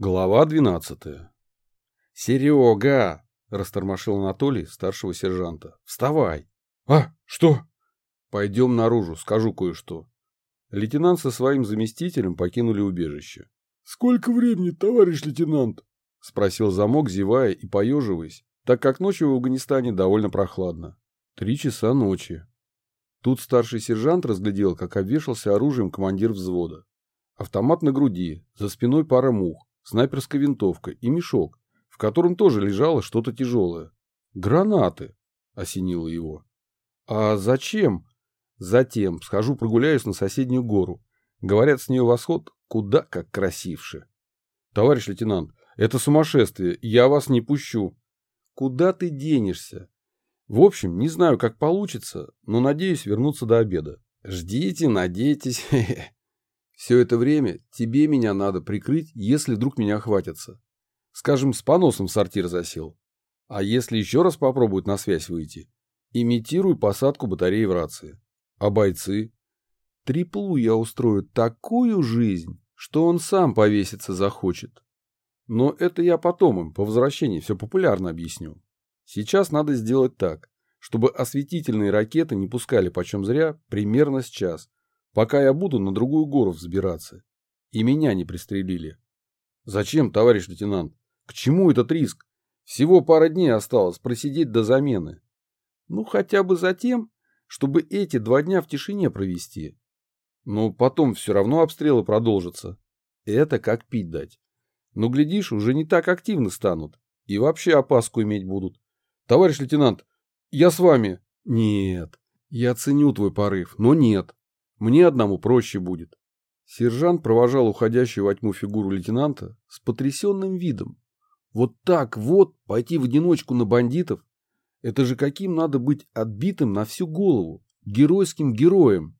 Глава двенадцатая. «Серега!» — растормошил Анатолий старшего сержанта. «Вставай!» «А, что?» «Пойдем наружу, скажу кое-что». Лейтенант со своим заместителем покинули убежище. «Сколько времени, товарищ лейтенант?» — спросил замок, зевая и поеживаясь, так как ночью в Афганистане довольно прохладно. «Три часа ночи». Тут старший сержант разглядел, как обвешался оружием командир взвода. Автомат на груди, за спиной пара мух, снайперская винтовка и мешок, в котором тоже лежало что-то тяжелое. «Гранаты!» — осенило его. «А зачем?» «Затем схожу прогуляюсь на соседнюю гору. Говорят, с нее восход куда как красивше». «Товарищ лейтенант, это сумасшествие, я вас не пущу». «Куда ты денешься?» «В общем, не знаю, как получится, но надеюсь вернуться до обеда». «Ждите, надейтесь, Все это время тебе меня надо прикрыть, если вдруг меня хватится. Скажем, с поносом в сортир засел. А если еще раз попробуют на связь выйти, имитируй посадку батареи в рации. А бойцы? Триплу я устрою такую жизнь, что он сам повеситься захочет. Но это я потом им по возвращении все популярно объясню. Сейчас надо сделать так, чтобы осветительные ракеты не пускали почем зря примерно с час, пока я буду на другую гору взбираться. И меня не пристрелили. Зачем, товарищ лейтенант? К чему этот риск? Всего пара дней осталось просидеть до замены. Ну, хотя бы за тем, чтобы эти два дня в тишине провести. Но потом все равно обстрелы продолжатся. Это как пить дать. Но, глядишь, уже не так активно станут. И вообще опаску иметь будут. Товарищ лейтенант, я с вами. Нет, я ценю твой порыв, но нет. Мне одному проще будет. Сержант провожал уходящую во тьму фигуру лейтенанта с потрясенным видом. Вот так вот пойти в одиночку на бандитов? Это же каким надо быть отбитым на всю голову, геройским героем.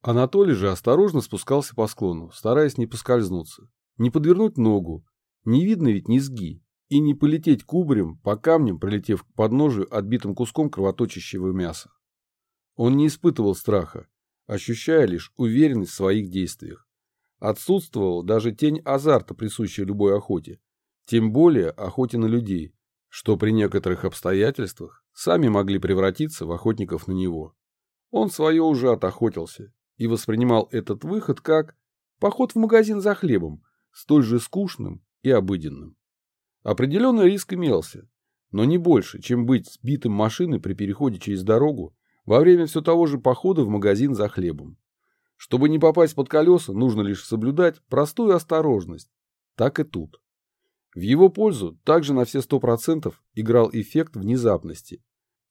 Анатолий же осторожно спускался по склону, стараясь не поскользнуться, не подвернуть ногу, не видно ведь низги, и не полететь кубарем по камням, пролетев к подножию отбитым куском кровоточащего мяса. Он не испытывал страха, ощущая лишь уверенность в своих действиях. Отсутствовала даже тень азарта, присущая любой охоте, тем более охоте на людей, что при некоторых обстоятельствах сами могли превратиться в охотников на него. Он свое уже отохотился и воспринимал этот выход как поход в магазин за хлебом, столь же скучным и обыденным. Определенный риск имелся, но не больше, чем быть сбитым машиной при переходе через дорогу во время все того же похода в магазин за хлебом. Чтобы не попасть под колеса, нужно лишь соблюдать простую осторожность. Так и тут. В его пользу также на все сто процентов играл эффект внезапности.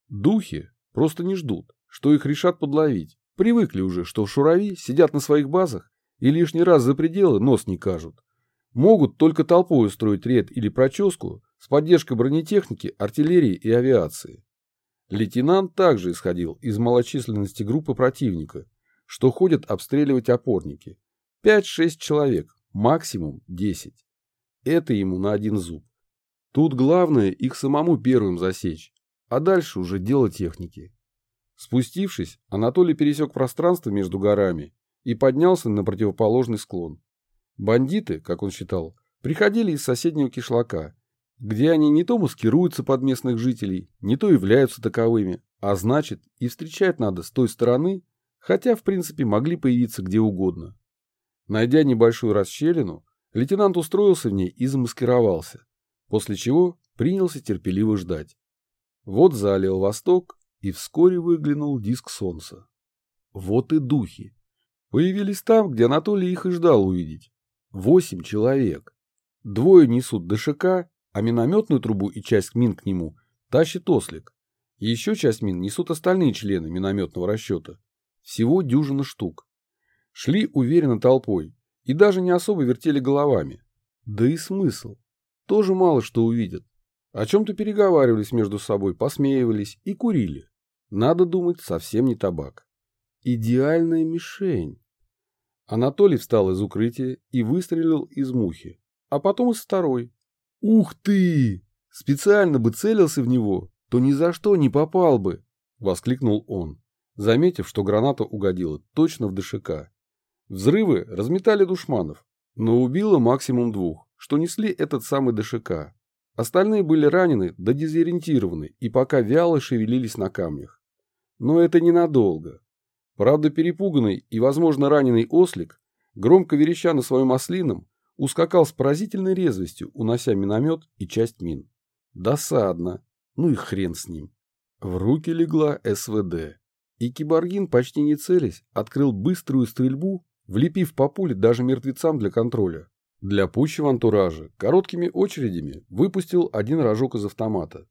Духи просто не ждут, что их решат подловить. Привыкли уже, что шурави сидят на своих базах и лишний раз за пределы нос не кажут. Могут только толпой устроить ред или проческу с поддержкой бронетехники, артиллерии и авиации. Лейтенант также исходил из малочисленности группы противника, что ходят обстреливать опорники. 5-6 человек, максимум 10. Это ему на один зуб. Тут главное их самому первым засечь, а дальше уже дело техники. Спустившись, Анатолий пересек пространство между горами и поднялся на противоположный склон. Бандиты, как он считал, приходили из соседнего кишлака где они не то маскируются под местных жителей, не то являются таковыми, а значит и встречать надо с той стороны, хотя в принципе могли появиться где угодно. Найдя небольшую расщелину, лейтенант устроился в ней и замаскировался, после чего принялся терпеливо ждать. Вот залил восток, и вскоре выглянул диск солнца. Вот и духи. Появились там, где Анатолий их и ждал увидеть. Восемь человек. Двое несут ДШК, а минометную трубу и часть мин к нему тащит ослик. И еще часть мин несут остальные члены минометного расчета. Всего дюжина штук. Шли уверенно толпой и даже не особо вертели головами. Да и смысл. Тоже мало что увидят. О чем-то переговаривались между собой, посмеивались и курили. Надо думать, совсем не табак. Идеальная мишень. Анатолий встал из укрытия и выстрелил из мухи, а потом из второй. «Ух ты! Специально бы целился в него, то ни за что не попал бы!» — воскликнул он, заметив, что граната угодила точно в ДШК. Взрывы разметали душманов, но убило максимум двух. что несли этот самый ДШК. Остальные были ранены да дезориентированы и пока вяло шевелились на камнях. Но это ненадолго. Правда, перепуганный и, возможно, раненый ослик, громко вереща на своем ослином, ускакал с поразительной резвостью, унося миномет и часть мин. Досадно. Ну и хрен с ним. В руки легла СВД. И киборгин, почти не целясь, открыл быструю стрельбу, влепив по пуле даже мертвецам для контроля. Для пущего антуража короткими очередями выпустил один рожок из автомата.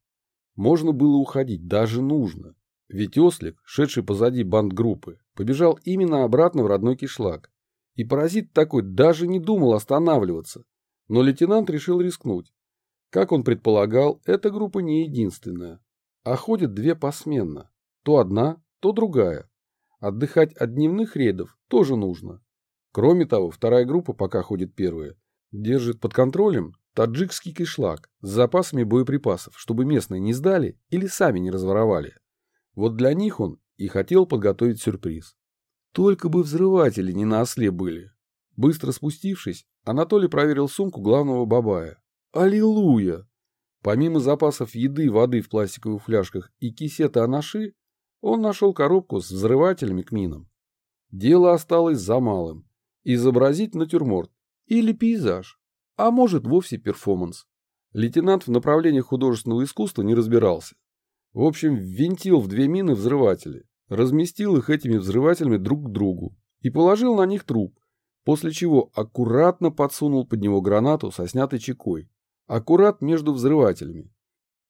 Можно было уходить, даже нужно. Ведь ослик, шедший позади бандгруппы, побежал именно обратно в родной кишлак. И паразит такой даже не думал останавливаться. Но лейтенант решил рискнуть. Как он предполагал, эта группа не единственная. А ходят две посменно. То одна, то другая. Отдыхать от дневных рейдов тоже нужно. Кроме того, вторая группа, пока ходит первая, держит под контролем таджикский кишлак с запасами боеприпасов, чтобы местные не сдали или сами не разворовали. Вот для них он и хотел подготовить сюрприз. Только бы взрыватели не на осле были. Быстро спустившись, Анатолий проверил сумку главного бабая. Аллилуйя! Помимо запасов еды, воды в пластиковых фляжках и кисета анаши, он нашел коробку с взрывателями к минам. Дело осталось за малым – изобразить натюрморт или пейзаж, а может вовсе перформанс. Лейтенант в направлении художественного искусства не разбирался. В общем, ввинтил в две мины взрыватели, разместил их этими взрывателями друг к другу и положил на них труп, после чего аккуратно подсунул под него гранату со снятой чекой, аккурат между взрывателями.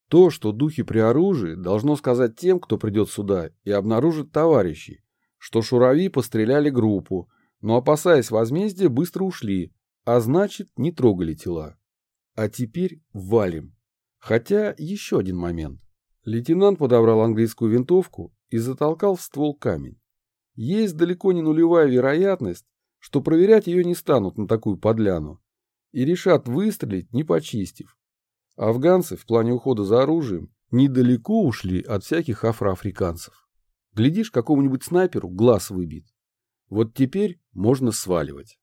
То, что духи при оружии, должно сказать тем, кто придет сюда и обнаружит товарищей, что шурави постреляли группу, но, опасаясь возмездия, быстро ушли, а значит, не трогали тела. А теперь валим. Хотя еще один момент. Лейтенант подобрал английскую винтовку и затолкал в ствол камень. Есть далеко не нулевая вероятность, что проверять ее не станут на такую подляну и решат выстрелить, не почистив. Афганцы в плане ухода за оружием недалеко ушли от всяких афроафриканцев. Глядишь, какому-нибудь снайперу глаз выбит. Вот теперь можно сваливать.